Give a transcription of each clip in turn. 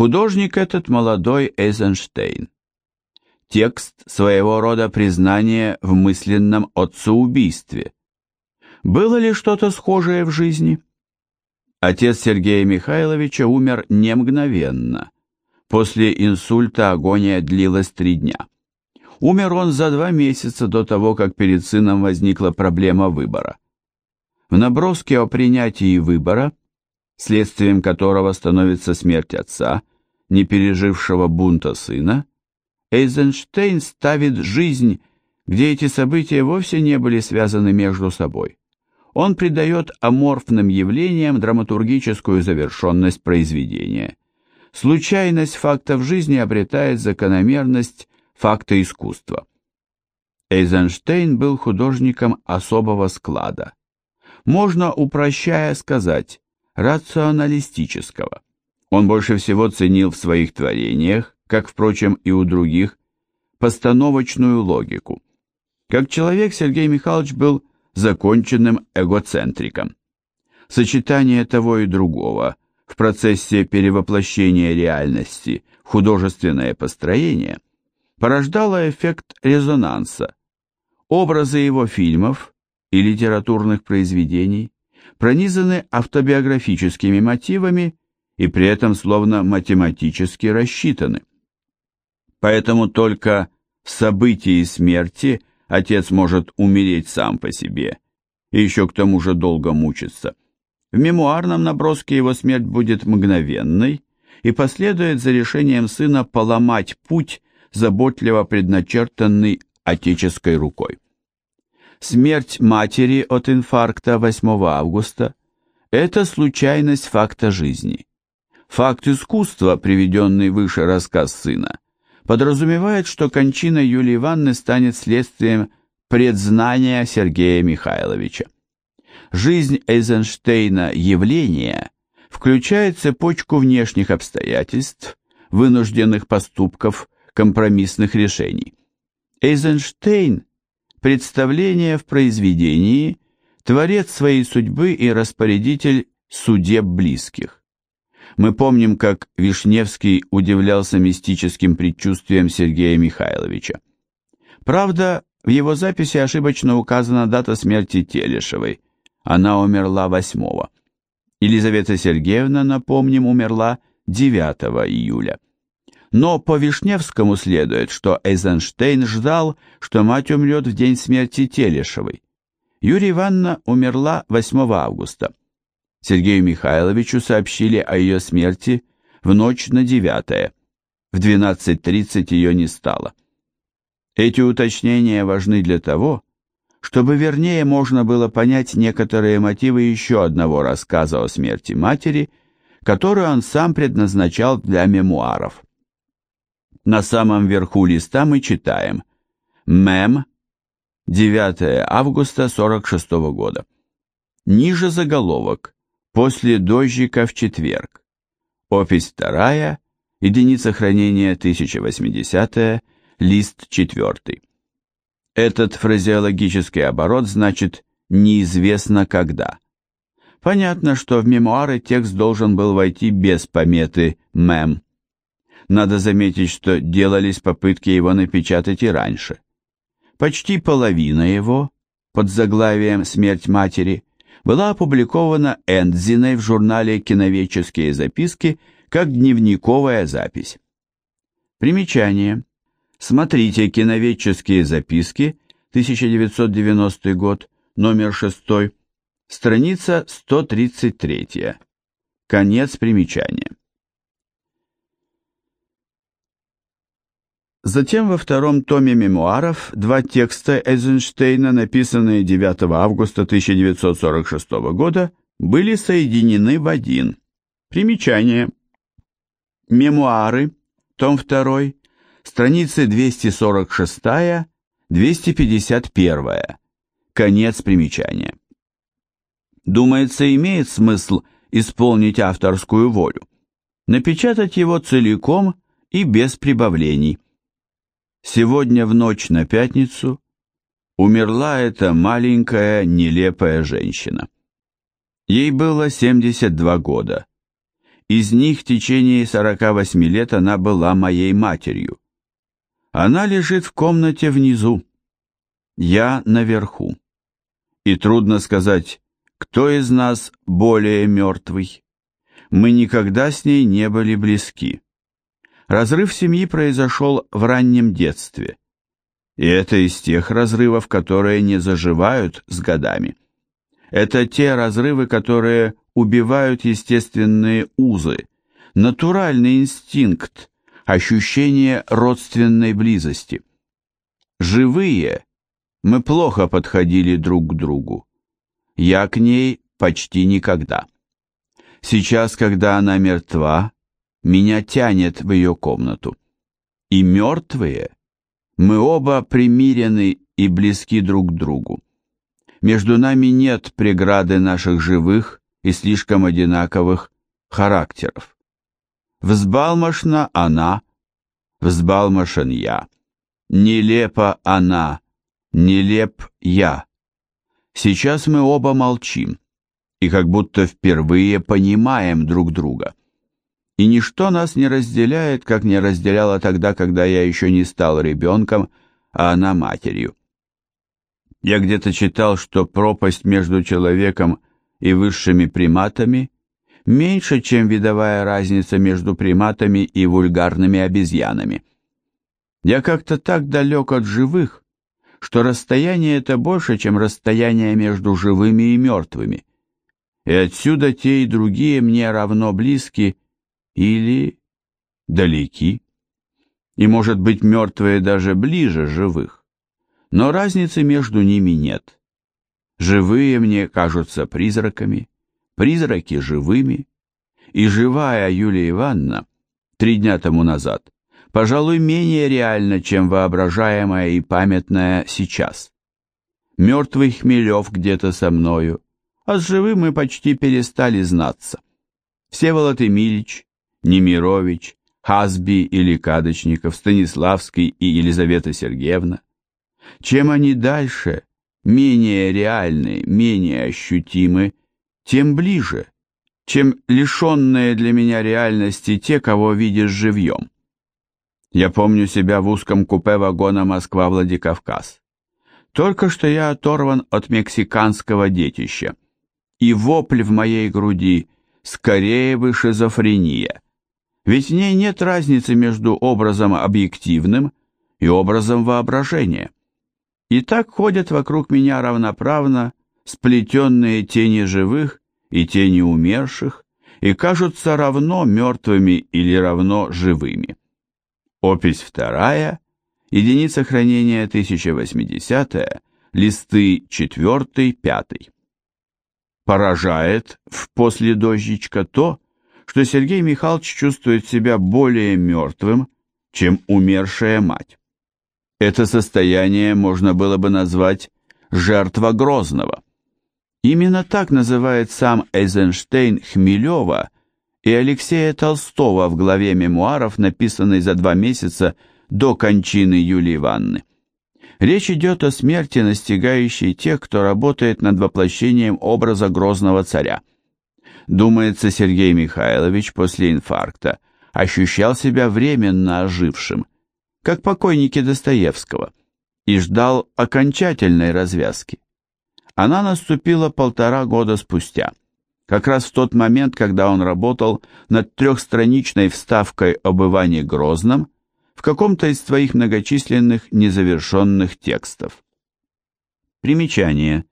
Художник этот молодой Эйзенштейн. Текст своего рода признания в мысленном отцеубийстве. Было ли что-то схожее в жизни? Отец Сергея Михайловича умер не мгновенно. После инсульта агония длилась три дня. Умер он за два месяца до того, как перед сыном возникла проблема выбора. В наброске о принятии выбора, следствием которого становится смерть отца, не пережившего бунта сына, Эйзенштейн ставит жизнь, где эти события вовсе не были связаны между собой. Он придает аморфным явлениям драматургическую завершенность произведения. Случайность фактов жизни обретает закономерность факта искусства. Эйзенштейн был художником особого склада. Можно, упрощая, сказать, рационалистического. Он больше всего ценил в своих творениях как, впрочем, и у других, постановочную логику. Как человек Сергей Михайлович был законченным эгоцентриком. Сочетание того и другого в процессе перевоплощения реальности в художественное построение порождало эффект резонанса. Образы его фильмов и литературных произведений пронизаны автобиографическими мотивами и при этом словно математически рассчитаны. Поэтому только в событии смерти отец может умереть сам по себе, и еще к тому же долго мучиться. В мемуарном наброске его смерть будет мгновенной и последует за решением сына поломать путь, заботливо предначертанный отеческой рукой. Смерть матери от инфаркта 8 августа – это случайность факта жизни. Факт искусства, приведенный выше рассказ сына – подразумевает, что кончина Юлии Ивановны станет следствием предзнания Сергея Михайловича. Жизнь Эйзенштейна явления включает цепочку внешних обстоятельств, вынужденных поступков, компромиссных решений. Эйзенштейн – представление в произведении, творец своей судьбы и распорядитель судеб близких. Мы помним, как Вишневский удивлялся мистическим предчувствием Сергея Михайловича. Правда, в его записи ошибочно указана дата смерти Телешевой. Она умерла 8 -го. Елизавета Сергеевна, напомним, умерла 9 июля. Но по Вишневскому следует, что Эйзенштейн ждал, что мать умрет в день смерти Телешевой. Юрия Ивановна умерла 8 августа. Сергею Михайловичу сообщили о ее смерти в ночь на 9 В 12.30 ее не стало. Эти уточнения важны для того, чтобы вернее можно было понять некоторые мотивы еще одного рассказа о смерти матери, который он сам предназначал для мемуаров. На самом верху листа мы читаем «Мем. 9 августа 46 года». Ниже заголовок После дождика в четверг. Опись вторая, единица хранения 1080, лист четвертый. Этот фразеологический оборот значит «неизвестно когда». Понятно, что в мемуары текст должен был войти без пометы «мем». Надо заметить, что делались попытки его напечатать и раньше. Почти половина его, под заглавием «Смерть матери», была опубликована Эндзиной в журнале «Киновеческие записки» как дневниковая запись. Примечание. Смотрите «Киновеческие записки», 1990 год, номер 6, страница 133. Конец примечания. Затем во втором томе мемуаров два текста Эйзенштейна, написанные 9 августа 1946 года, были соединены в один. Примечание. Мемуары, том 2, страницы 246-251. Конец примечания. Думается, имеет смысл исполнить авторскую волю, напечатать его целиком и без прибавлений. Сегодня в ночь на пятницу умерла эта маленькая нелепая женщина. Ей было 72 года, Из них в течение 48 лет она была моей матерью. Она лежит в комнате внизу. Я наверху. И трудно сказать, кто из нас более мертвый. Мы никогда с ней не были близки. Разрыв семьи произошел в раннем детстве. И это из тех разрывов, которые не заживают с годами. Это те разрывы, которые убивают естественные узы, натуральный инстинкт, ощущение родственной близости. Живые мы плохо подходили друг к другу. Я к ней почти никогда. Сейчас, когда она мертва, меня тянет в ее комнату. И мертвые, мы оба примирены и близки друг к другу. Между нами нет преграды наших живых и слишком одинаковых характеров. Взбалмошна она, взбалмошен я. Нелепо она, нелеп я. Сейчас мы оба молчим и как будто впервые понимаем друг друга. И ничто нас не разделяет, как не разделяло тогда, когда я еще не стал ребенком, а она матерью. Я где-то читал, что пропасть между человеком и высшими приматами меньше, чем видовая разница между приматами и вульгарными обезьянами. Я как-то так далек от живых, что расстояние это больше, чем расстояние между живыми и мертвыми. И отсюда те и другие мне равно близки или далеки. И, может быть, мертвые даже ближе живых. Но разницы между ними нет. Живые мне кажутся призраками, призраки живыми. И живая Юлия Ивановна три дня тому назад пожалуй, менее реально, чем воображаемое и памятное сейчас. Мертвый Хмелев где-то со мною, а с живым мы почти перестали знаться. Всеволод Эмильич, Немирович, Хазби или Кадочников, Станиславский и Елизавета Сергеевна. Чем они дальше, менее реальны, менее ощутимы, тем ближе, чем лишенные для меня реальности те, кого видишь живьем. Я помню себя в узком купе вагона Москва-Владикавказ. Только что я оторван от мексиканского детища. И вопль в моей груди «Скорее бы шизофрения!» Ведь в ней нет разницы между образом объективным и образом воображения. И так ходят вокруг меня равноправно сплетенные тени живых и тени умерших, и кажутся равно мертвыми или равно живыми. Опись вторая, единица хранения 1080, листы 4-5. Поражает в после дождичка то, что Сергей Михайлович чувствует себя более мертвым, чем умершая мать. Это состояние можно было бы назвать «жертва Грозного». Именно так называет сам Эйзенштейн Хмелева и Алексея Толстого в главе мемуаров, написанной за два месяца до кончины Юлии Ивановны. Речь идет о смерти, настигающей тех, кто работает над воплощением образа грозного царя. Думается, Сергей Михайлович после инфаркта ощущал себя временно ожившим, как покойники Достоевского, и ждал окончательной развязки. Она наступила полтора года спустя как раз в тот момент, когда он работал над трехстраничной вставкой об Иване Грозном в каком-то из своих многочисленных незавершенных текстов. Примечание.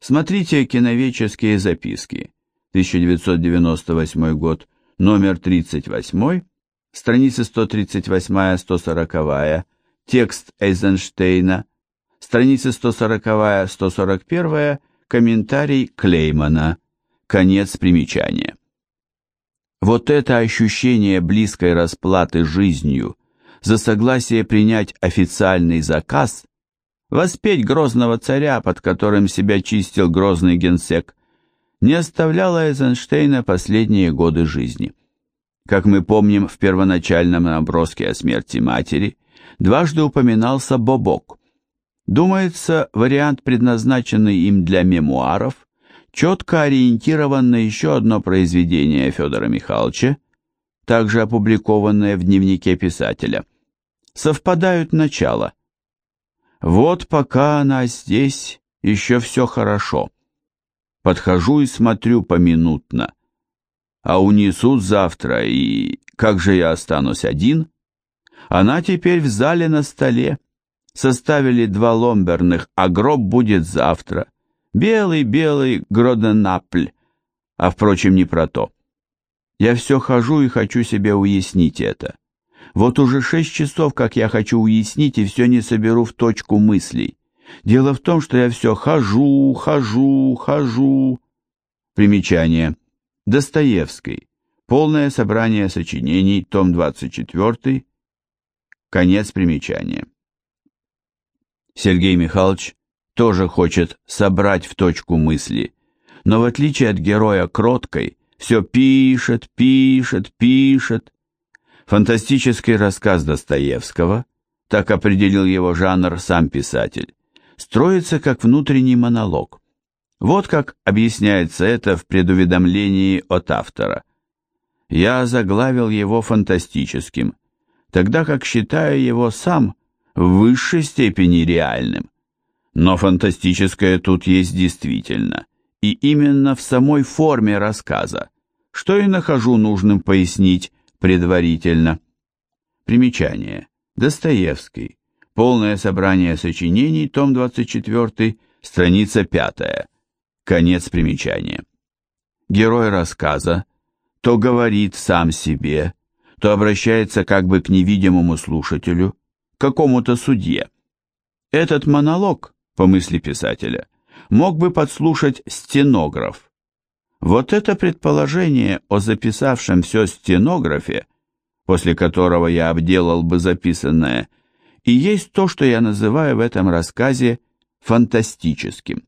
Смотрите «Киновеческие записки», 1998 год, номер 38, страницы 138-140, текст Эйзенштейна, страницы 140-141, комментарий Клеймана, Конец примечания. Вот это ощущение близкой расплаты жизнью за согласие принять официальный заказ, воспеть грозного царя, под которым себя чистил грозный генсек, не оставляло Эйзенштейна последние годы жизни. Как мы помним, в первоначальном наброске о смерти матери дважды упоминался Бобок. Думается, вариант, предназначенный им для мемуаров, четко ориентирован на еще одно произведение Федора Михайловича, также опубликованное в дневнике писателя. Совпадают начала. Вот пока она здесь, еще все хорошо. Подхожу и смотрю поминутно. А унесут завтра, и как же я останусь один? Она теперь в зале на столе. Составили два ломберных, а гроб будет завтра. Белый-белый Гроденапль. А впрочем, не про то. Я все хожу и хочу себе уяснить это. Вот уже шесть часов, как я хочу уяснить, и все не соберу в точку мыслей. Дело в том, что я все хожу, хожу, хожу. Примечание. Достоевский. Полное собрание сочинений, том 24. Конец примечания. Сергей Михайлович тоже хочет собрать в точку мысли, но в отличие от героя кроткой, все пишет, пишет, пишет. Фантастический рассказ Достоевского, так определил его жанр сам писатель, строится как внутренний монолог. Вот как объясняется это в предуведомлении от автора. Я заглавил его фантастическим, тогда как считаю его сам в высшей степени реальным. Но фантастическое тут есть действительно, и именно в самой форме рассказа, что и нахожу нужным пояснить предварительно. Примечание. Достоевский. Полное собрание сочинений, том 24, страница 5. Конец примечания. Герой рассказа то говорит сам себе, то обращается как бы к невидимому слушателю, к какому-то судье. Этот монолог по мысли писателя, мог бы подслушать стенограф. Вот это предположение о записавшем все стенографе, после которого я обделал бы записанное, и есть то, что я называю в этом рассказе фантастическим.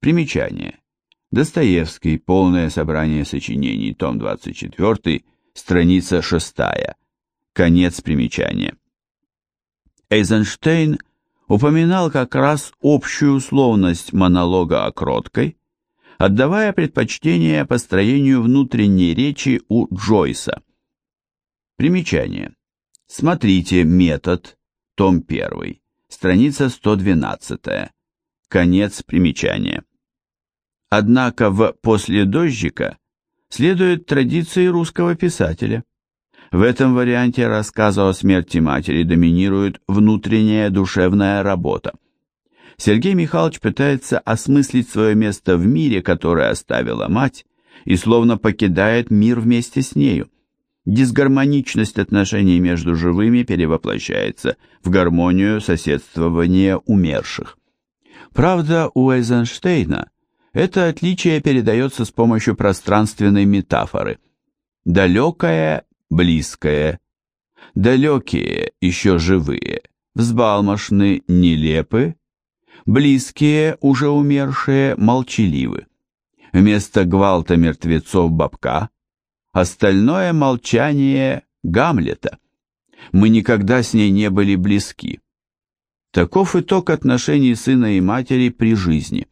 Примечание. Достоевский. Полное собрание сочинений. Том 24. Страница 6. Конец примечания. Эйзенштейн – упоминал как раз общую условность монолога о кроткой, отдавая предпочтение построению внутренней речи у Джойса. Примечание. Смотрите метод, том 1, страница 112, конец примечания. Однако в «После дождика» следует традиции русского писателя – в этом варианте рассказа о смерти матери доминирует внутренняя душевная работа. Сергей Михайлович пытается осмыслить свое место в мире, которое оставила мать, и словно покидает мир вместе с нею. Дисгармоничность отношений между живыми перевоплощается в гармонию соседствования умерших. Правда, у Эйзенштейна это отличие передается с помощью пространственной метафоры. Далекое близкое. Далекие, еще живые, взбалмошны, нелепы. Близкие, уже умершие, молчаливы. Вместо гвалта мертвецов бабка, остальное молчание Гамлета. Мы никогда с ней не были близки. Таков итог отношений сына и матери при жизни.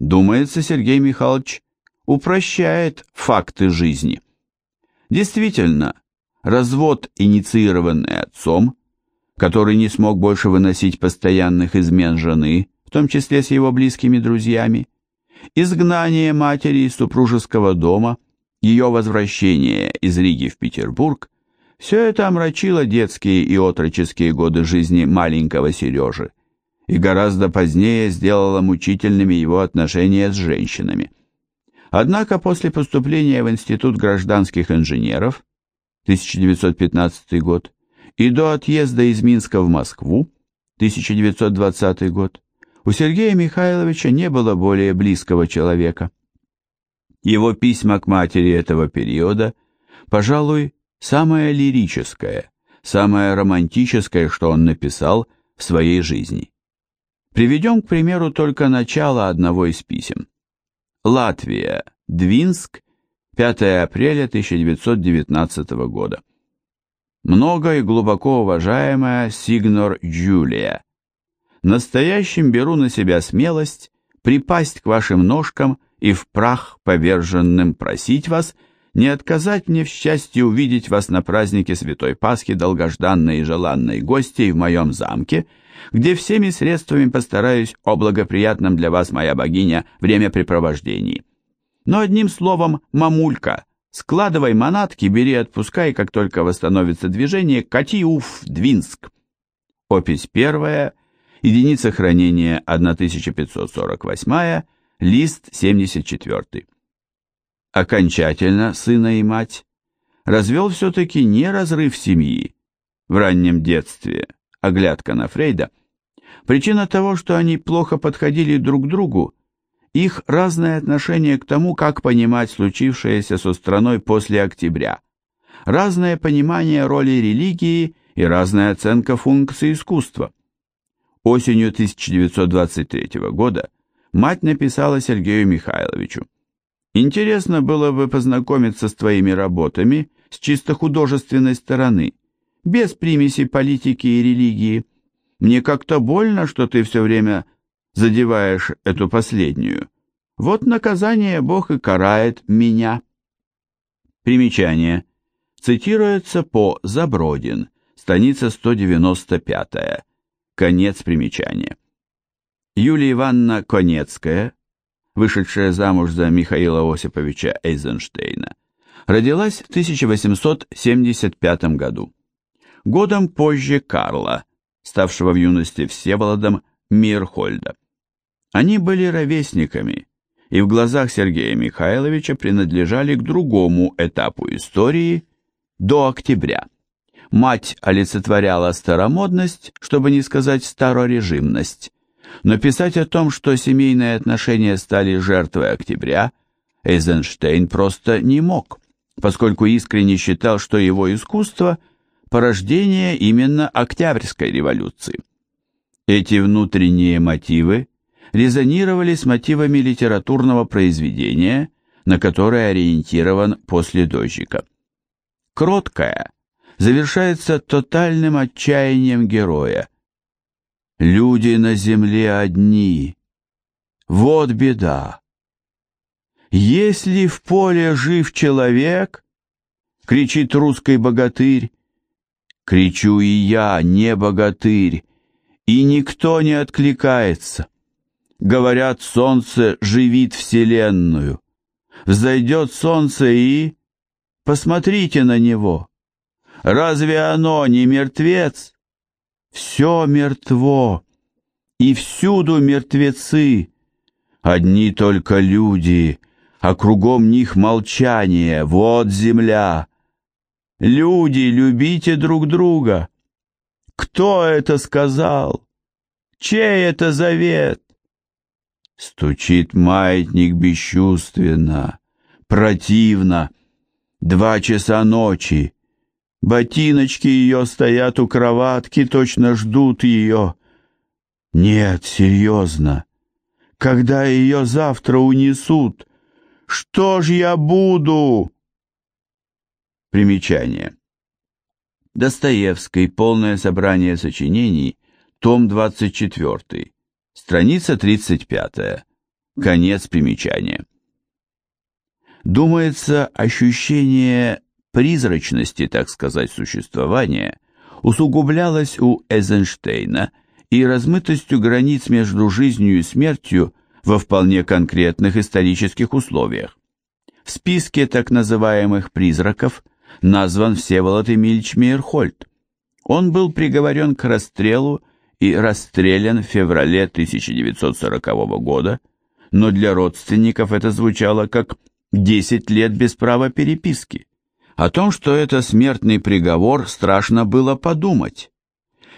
Думается, Сергей Михайлович упрощает факты жизни. Действительно, развод, инициированный отцом, который не смог больше выносить постоянных измен жены, в том числе с его близкими друзьями, изгнание матери из супружеского дома, ее возвращение из Риги в Петербург, все это омрачило детские и отроческие годы жизни маленького Сережи и гораздо позднее сделало мучительными его отношения с женщинами. Однако после поступления в Институт гражданских инженеров 1915 год и до отъезда из Минска в Москву 1920 год у Сергея Михайловича не было более близкого человека. Его письма к матери этого периода, пожалуй, самое лирическое, самое романтическое, что он написал в своей жизни. Приведем, к примеру, только начало одного из писем. Латвия, Двинск, 5 апреля 1919 года. Много и глубоко уважаемая Сигнор Джулия, настоящим беру на себя смелость припасть к вашим ножкам и в прах поверженным просить вас не отказать мне в счастье увидеть вас на празднике Святой Пасхи, долгожданной и желанной гостей в моем замке, где всеми средствами постараюсь о благоприятном для вас, моя богиня, времяпрепровождении. Но одним словом, мамулька, складывай манатки, бери отпускай, как только восстановится движение, кати уф, Двинск. Опись первая, единица хранения 1548, лист 74. Окончательно сына и мать развел все-таки не разрыв семьи в раннем детстве, оглядка на Фрейда. Причина того, что они плохо подходили друг к другу, их разное отношение к тому, как понимать случившееся со страной после октября, разное понимание роли религии и разная оценка функций искусства. Осенью 1923 года мать написала Сергею Михайловичу. «Интересно было бы познакомиться с твоими работами с чисто художественной стороны, без примеси политики и религии. Мне как-то больно, что ты все время задеваешь эту последнюю. Вот наказание Бог и карает меня». Примечание. Цитируется по Забродин, страница 195, конец примечания. Юлия Ивановна Конецкая, вышедшая замуж за Михаила Осиповича Эйзенштейна, родилась в 1875 году. Годом позже Карла, ставшего в юности Всеволодом Мирхольда. Они были ровесниками и в глазах Сергея Михайловича принадлежали к другому этапу истории до октября. Мать олицетворяла старомодность, чтобы не сказать старорежимность. Но писать о том, что семейные отношения стали жертвой октября, Эйзенштейн просто не мог, поскольку искренне считал, что его искусство – порождение именно Октябрьской революции. Эти внутренние мотивы резонировали с мотивами литературного произведения, на которое ориентирован после дождика. Кроткая, завершается тотальным отчаянием героя. Люди на земле одни. Вот беда. Если в поле жив человек, кричит русский богатырь, кричу и я, не богатырь, и никто не откликается. Говорят, солнце живит вселенную. Взойдет солнце и... Посмотрите на него. Разве оно не мертвец? Все мертво, и всюду мертвецы. Одни только люди, а кругом них молчание. Вот земля. Люди, любите друг друга. Кто это сказал? Чей это завет? Стучит маятник бесчувственно, противно. Два часа ночи. Ботиночки ее стоят у кроватки, точно ждут ее. Нет, серьезно. Когда ее завтра унесут, что ж я буду? Примечание. Достоевский. Полное собрание сочинений. Том 24. Страница 35. Конец примечания. Думается, ощущение призрачности, так сказать, существования усугублялась у Эйзенштейна и размытостью границ между жизнью и смертью во вполне конкретных исторических условиях. В списке так называемых «призраков» назван Всеволод Эмильч Мейерхольд. Он был приговорен к расстрелу и расстрелян в феврале 1940 года, но для родственников это звучало как «10 лет без права переписки». О том, что это смертный приговор, страшно было подумать.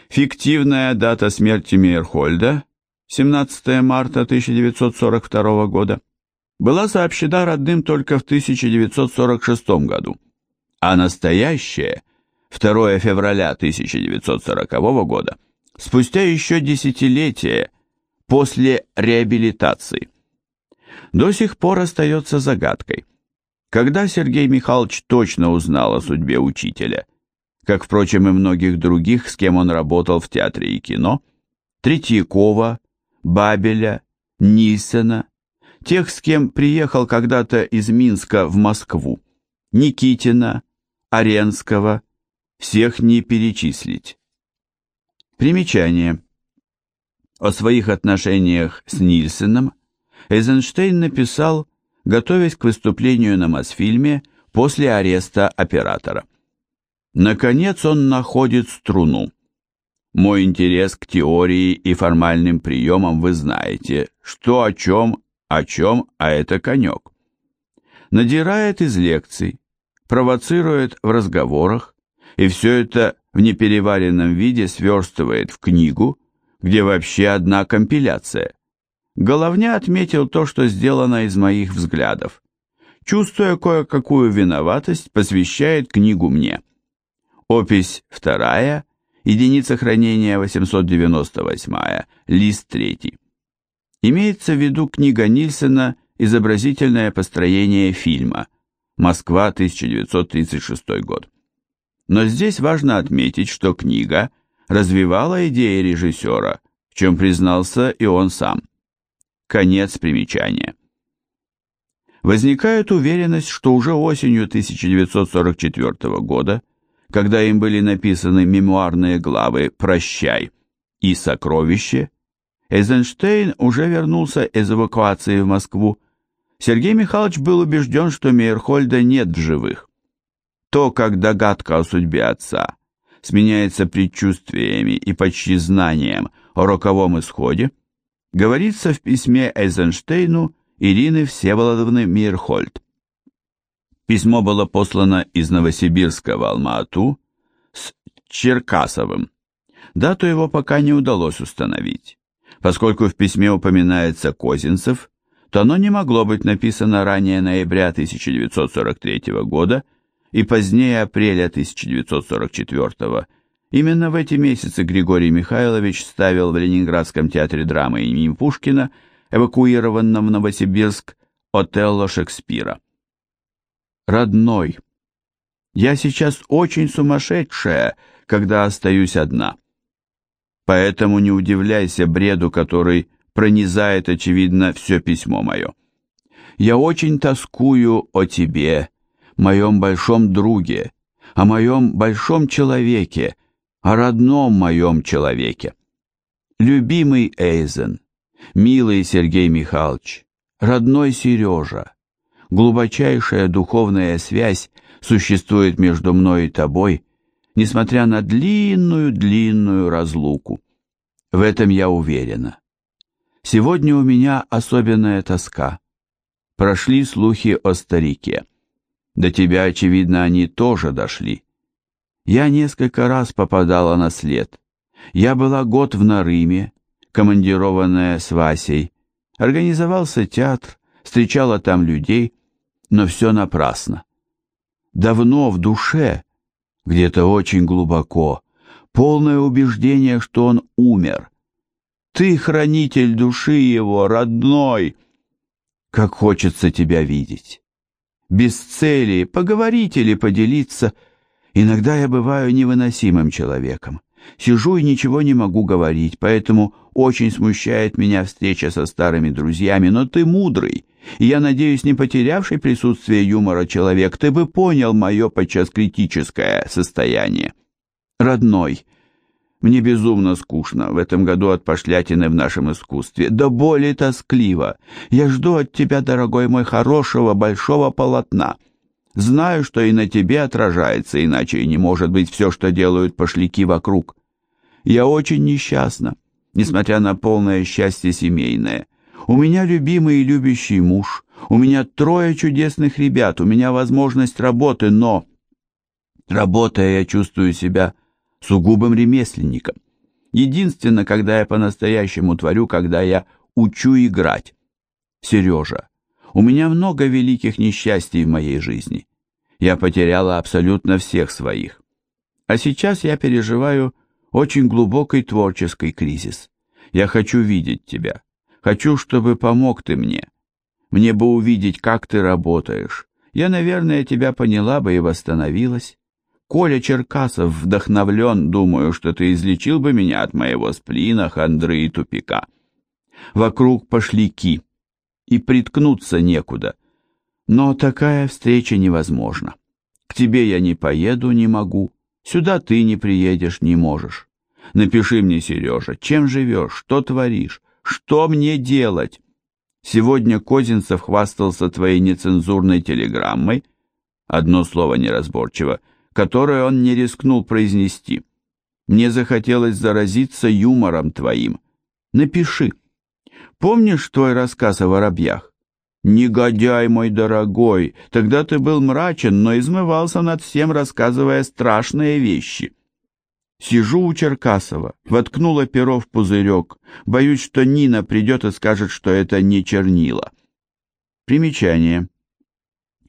Фиктивная дата смерти Мейерхольда, 17 марта 1942 года, была сообщена родным только в 1946 году, а настоящая, 2 февраля 1940 года, спустя еще десятилетия после реабилитации. До сих пор остается загадкой, когда Сергей Михайлович точно узнал о судьбе учителя, как, впрочем, и многих других, с кем он работал в театре и кино, Третьякова, Бабеля, Нильсена, тех, с кем приехал когда-то из Минска в Москву, Никитина, Аренского, всех не перечислить. Примечание. О своих отношениях с Нильсеном Эйзенштейн написал, готовясь к выступлению на Мосфильме после ареста оператора. Наконец он находит струну. Мой интерес к теории и формальным приемам вы знаете, что о чем, о чем, а это конек. Надирает из лекций, провоцирует в разговорах, и все это в непереваренном виде сверстывает в книгу, где вообще одна компиляция. Головня отметил то, что сделано из моих взглядов. Чувствуя кое-какую виноватость, посвящает книгу мне. Опись вторая, единица хранения 898, лист третий. Имеется в виду книга Нильсена «Изобразительное построение фильма», Москва, 1936 год. Но здесь важно отметить, что книга развивала идеи режиссера, в чем признался и он сам. Конец примечания. Возникает уверенность, что уже осенью 1944 года когда им были написаны мемуарные главы «Прощай» и «Сокровище», Эйзенштейн уже вернулся из эвакуации в Москву. Сергей Михайлович был убежден, что Мейерхольда нет в живых. То, как догадка о судьбе отца сменяется предчувствиями и почти знанием о роковом исходе, говорится в письме Эйзенштейну Ирины Всеволодовны Мейерхольд. Письмо было послано из Новосибирска в Алма-Ату с Черкасовым. Дату его пока не удалось установить. Поскольку в письме упоминается Козинцев, то оно не могло быть написано ранее ноября 1943 года и позднее апреля 1944 Именно в эти месяцы Григорий Михайлович ставил в Ленинградском театре драмы имени Пушкина, эвакуированном в Новосибирск, Отелло Шекспира родной. Я сейчас очень сумасшедшая, когда остаюсь одна. Поэтому не удивляйся бреду, который пронизает, очевидно, все письмо мое. Я очень тоскую о тебе, моем большом друге, о моем большом человеке, о родном моем человеке. Любимый Эйзен, милый Сергей Михайлович, родной Сережа, глубочайшая духовная связь существует между мной и тобой, несмотря на длинную-длинную разлуку. В этом я уверена. Сегодня у меня особенная тоска. Прошли слухи о старике. До тебя, очевидно, они тоже дошли. Я несколько раз попадала на след. Я была год в Нарыме, командированная с Васей. Организовался театр, встречала там людей, но все напрасно. Давно в душе, где-то очень глубоко, полное убеждение, что он умер. Ты хранитель души его, родной. Как хочется тебя видеть. Без цели поговорить или поделиться. Иногда я бываю невыносимым человеком. Сижу и ничего не могу говорить, поэтому очень смущает меня встреча со старыми друзьями, но ты мудрый, и я надеюсь, не потерявший присутствие юмора человек, ты бы понял мое подчас критическое состояние. Родной, мне безумно скучно в этом году от пошлятины в нашем искусстве, да более тоскливо. Я жду от тебя, дорогой мой, хорошего большого полотна. Знаю, что и на тебе отражается, иначе и не может быть все, что делают пошляки вокруг. Я очень несчастна, несмотря на полное счастье семейное. У меня любимый и любящий муж, у меня трое чудесных ребят, у меня возможность работы, но... Работая, я чувствую себя сугубым ремесленником. Единственное, когда я по-настоящему творю, когда я учу играть. Сережа, у меня много великих несчастий в моей жизни. Я потеряла абсолютно всех своих. А сейчас я переживаю очень глубокий творческий кризис. Я хочу видеть тебя. Хочу, чтобы помог ты мне. Мне бы увидеть, как ты работаешь. Я, наверное, тебя поняла бы и восстановилась. Коля Черкасов вдохновлен, думаю, что ты излечил бы меня от моего сплина, хандры и тупика. Вокруг пошляки. И приткнуться некуда. Но такая встреча невозможна. К тебе я не поеду, не могу. Сюда ты не приедешь, не можешь. Напиши мне, Сережа, чем живешь, что творишь, что мне делать? Сегодня Козинцев хвастался твоей нецензурной телеграммой, одно слово неразборчиво, которое он не рискнул произнести. Мне захотелось заразиться юмором твоим. Напиши. Помнишь твой рассказ о воробьях? Негодяй мой дорогой, тогда ты был мрачен, но измывался над всем, рассказывая страшные вещи. Сижу у Черкасова, воткнула перо в пузырек, боюсь, что Нина придет и скажет, что это не чернила. Примечание.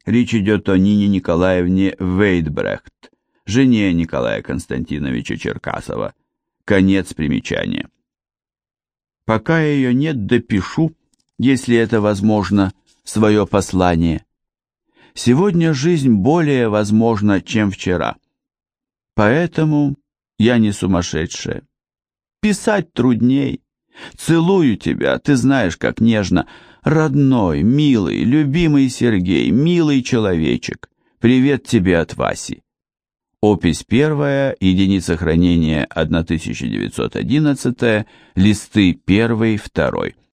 Речь идет о Нине Николаевне Вейдбрехт, жене Николая Константиновича Черкасова. Конец примечания. Пока ее нет, допишу, если это возможно, свое послание. Сегодня жизнь более возможна, чем вчера. Поэтому я не сумасшедшая. Писать трудней. Целую тебя, ты знаешь, как нежно. Родной, милый, любимый Сергей, милый человечек. Привет тебе от Васи. Опись первая, единица хранения 1911, листы первый, второй.